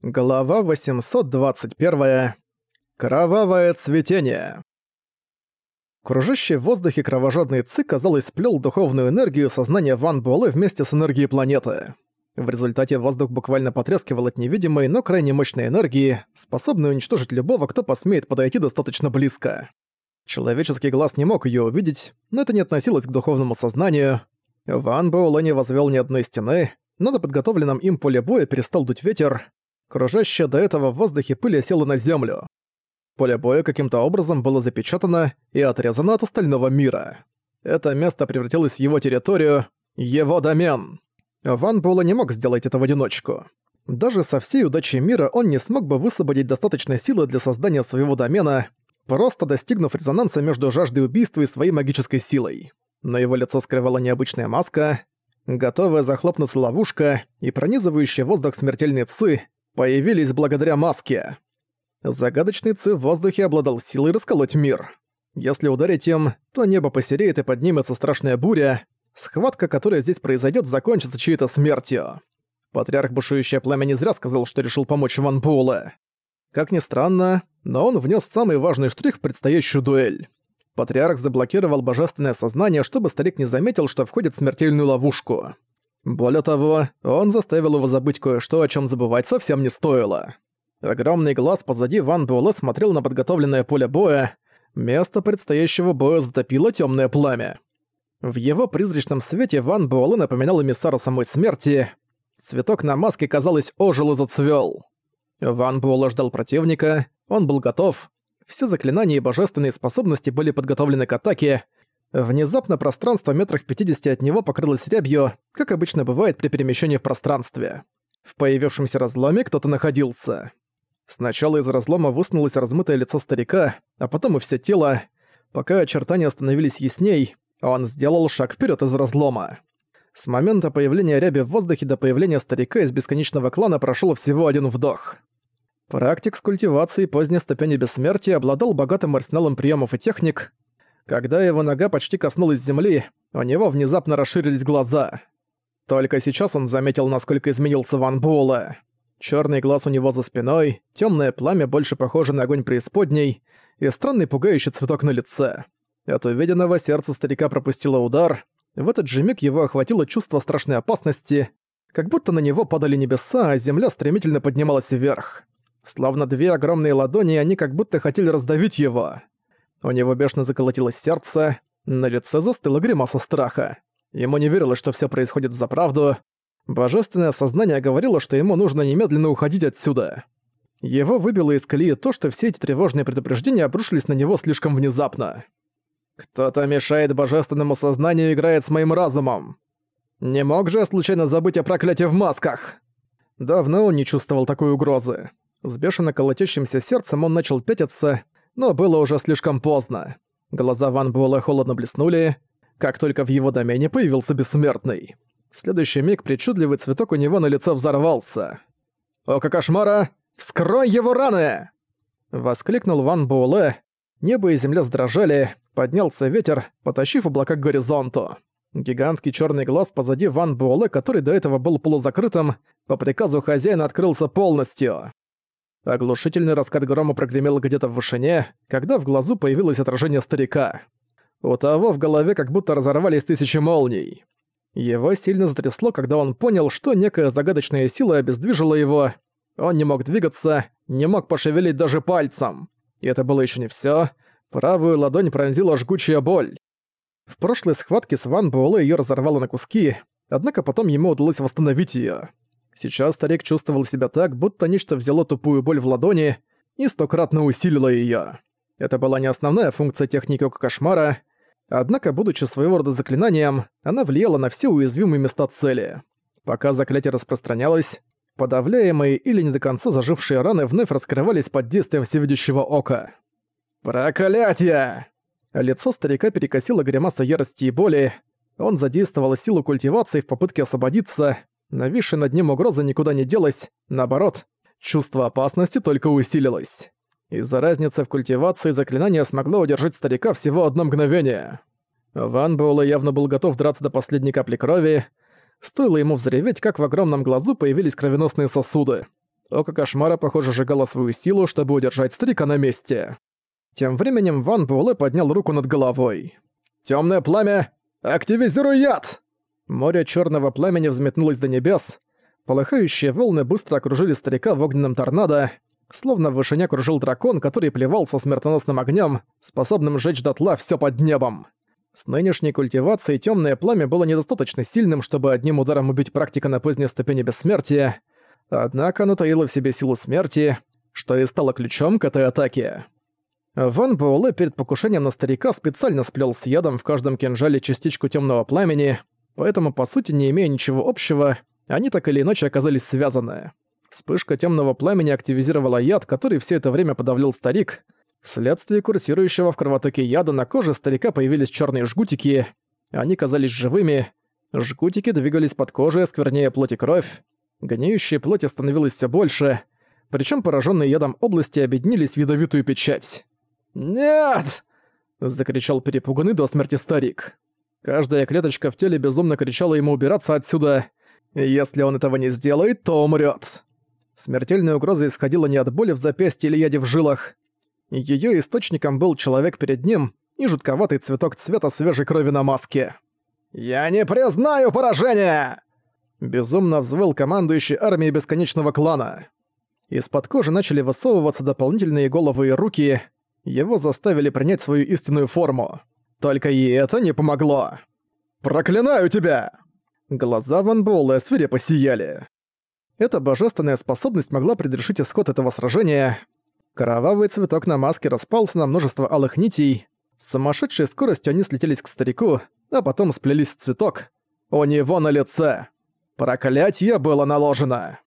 Глава 821. Кровавое цветение. Кружащий в воздухе кровожадный ци, казалось, сплёл духовную энергию сознания Ван Буэлэ вместе с энергией планеты. В результате воздух буквально потрескивал от невидимой, но крайне мощной энергии, способной уничтожить любого, кто посмеет подойти достаточно близко. Человеческий глаз не мог её увидеть, но это не относилось к духовному сознанию. Ван Буэлэ не возвел ни одной стены, но на подготовленном им поле боя перестал дуть ветер, кружащая до этого в воздухе пыль села на землю. Поле боя каким-то образом было запечатано и отрезано от остального мира. Это место превратилось в его территорию, его домен. Ван Буэлэ не мог сделать это в одиночку. Даже со всей удачей мира он не смог бы высвободить достаточной силы для создания своего домена, просто достигнув резонанса между жаждой убийства и своей магической силой. На его лицо скрывала необычная маска, готовая захлопнуться ловушка и пронизывающая воздух смертельный цы, появились благодаря маске. Загадочный Ци в воздухе обладал силой расколоть мир. Если ударить им, то небо посереет и поднимется страшная буря. Схватка, которая здесь произойдет, закончится чьей-то смертью. Патриарх Бушующее Пламя не зря сказал, что решил помочь Ван Буэлэ. Как ни странно, но он внес самый важный штрих в предстоящую дуэль. Патриарх заблокировал божественное сознание, чтобы старик не заметил, что входит в смертельную ловушку. Более того, он заставил его забыть кое-что, о чем забывать совсем не стоило. Огромный глаз позади Ван Буэлэ смотрел на подготовленное поле боя. Место предстоящего боя затопило темное пламя. В его призрачном свете Ван Буэлэ напоминал эмиссара самой смерти. Цветок на маске, казалось, ожил и зацвел. Ван Буэлэ ждал противника, он был готов. Все заклинания и божественные способности были подготовлены к атаке, Внезапно пространство метрах 50 от него покрылось рябью, как обычно бывает при перемещении в пространстве. В появившемся разломе кто-то находился. Сначала из разлома высунулось размытое лицо старика, а потом и все тело. Пока очертания становились ясней, он сделал шаг вперед из разлома. С момента появления ряби в воздухе до появления старика из бесконечного клана прошел всего один вдох. Практик с культивацией поздней ступени бессмертия обладал богатым арсеналом приемов и техник, когда его нога почти коснулась земли, у него внезапно расширились глаза. Только сейчас он заметил, насколько изменился Ван Буэлэ. Чёрный глаз у него за спиной, тёмное пламя больше похоже на огонь преисподней и странный пугающий цветок на лице. От увиденного сердце старика пропустило удар. В этот же миг его охватило чувство страшной опасности, как будто на него падали небеса, а земля стремительно поднималась вверх. Словно две огромные ладони, они как будто хотели раздавить его. У него бешено заколотилось сердце, на лице застыла гримаса страха. Ему не верилось, что все происходит за правду. Божественное сознание говорило, что ему нужно немедленно уходить отсюда. Его выбило из колеи то, что все эти тревожные предупреждения обрушились на него слишком внезапно. «Кто-то мешает божественному сознанию и играет с моим разумом. Не мог же я случайно забыть о проклятии в масках?» Давно он не чувствовал такой угрозы. С бешено колотящимся сердцем он начал пятиться, но было уже слишком поздно. Глаза Ван Буэлэ холодно блеснули, как только в его домене появился Бессмертный. В следующий миг причудливый цветок у него на лице взорвался. «Око кошмара! Вскрой его раны!» Воскликнул Ван Буэлэ. Небо и земля сдрожали, поднялся ветер, потащив облака к горизонту. Гигантский черный глаз позади Ван Буэлэ, который до этого был полузакрытым, по приказу хозяина открылся полностью. Оглушительный раскат грома прогремел где-то в вышине, когда в глазу появилось отражение старика. У того в голове как будто разорвались тысячи молний. Его сильно затрясло, когда он понял, что некая загадочная сила обездвижила его. Он не мог двигаться, не мог пошевелить даже пальцем. И это было еще не все. Правую ладонь пронзила жгучая боль. В прошлой схватке с Ван Буэлэ её разорвало на куски, однако потом ему удалось восстановить её. Сейчас старик чувствовал себя так, будто нечто взяло тупую боль в ладони и стократно усилило её. Это была не основная функция техники Кошмара, однако, будучи своего рода заклинанием, она влияла на все уязвимые места цели. Пока заклятие распространялось, подавляемые или не до конца зажившие раны вновь раскрывались под действием всевидящего ока. «Проклятие!» Лицо старика перекосило гримаса ярости и боли. Он задействовал силу культивации в попытке освободиться, Нависшая над ним угроза никуда не делась, наоборот, чувство опасности только усилилось. Из-за разницы в культивации заклинание смогло удержать старика всего одно мгновение. Ван Буэлэ явно был готов драться до последней капли крови. Стоило ему взреветь, как в огромном глазу появились кровеносные сосуды. Око кошмара, похоже, сжигало свою силу, чтобы удержать старика на месте. Тем временем Ван Буэлэ поднял руку над головой. «Тёмное пламя! Активизируй яд!» Море черного пламени взметнулось до небес. Полыхающие волны быстро окружили старика в огненном торнадо, словно в вышине кружил дракон, который плевался смертоносным огнем, способным сжечь дотла все под небом. С нынешней культивацией темное пламя было недостаточно сильным, чтобы одним ударом убить практика на поздней ступени бессмертия, однако оно таило в себе силу смерти, что и стало ключом к этой атаке. Ван Буэлэ перед покушением на старика специально сплел с ядом в каждом кинжале частичку темного пламени, поэтому, по сути, не имея ничего общего, они так или иначе оказались связаны. Вспышка темного пламени активизировала яд, который все это время подавлял старик. Вследствие курсирующего в кровотоке яда на коже старика появились черные жгутики. Они казались живыми. Жгутики двигались под кожей, оскверняя плоть и кровь. Гниющая плоть становилась все больше, причем пораженные ядом области объединились в ядовитую печать. «Нет!» — закричал перепуганный до смерти старик. Каждая клеточка в теле безумно кричала ему убираться отсюда. Если он этого не сделает, то умрет. Смертельная угроза исходила не от боли в запястье или яде в жилах. Её источником был человек перед ним и жутковатый цветок цвета свежей крови на маске. «Я не признаю поражения!» Безумно взвыл командующий армией Бесконечного Клана. Из-под кожи начали высовываться дополнительные головы и руки. Его заставили принять свою истинную форму. Только и это не помогло. «Проклинаю тебя!» Глаза Ван Буэлэ свирепо сияли. Эта божественная способность могла предрешить исход этого сражения. Кровавый цветок на маске распался на множество алых нитей. С сумасшедшей скоростью они слетелись к старику, а потом сплелись в цветок. У него на лице. Проклятье было наложено.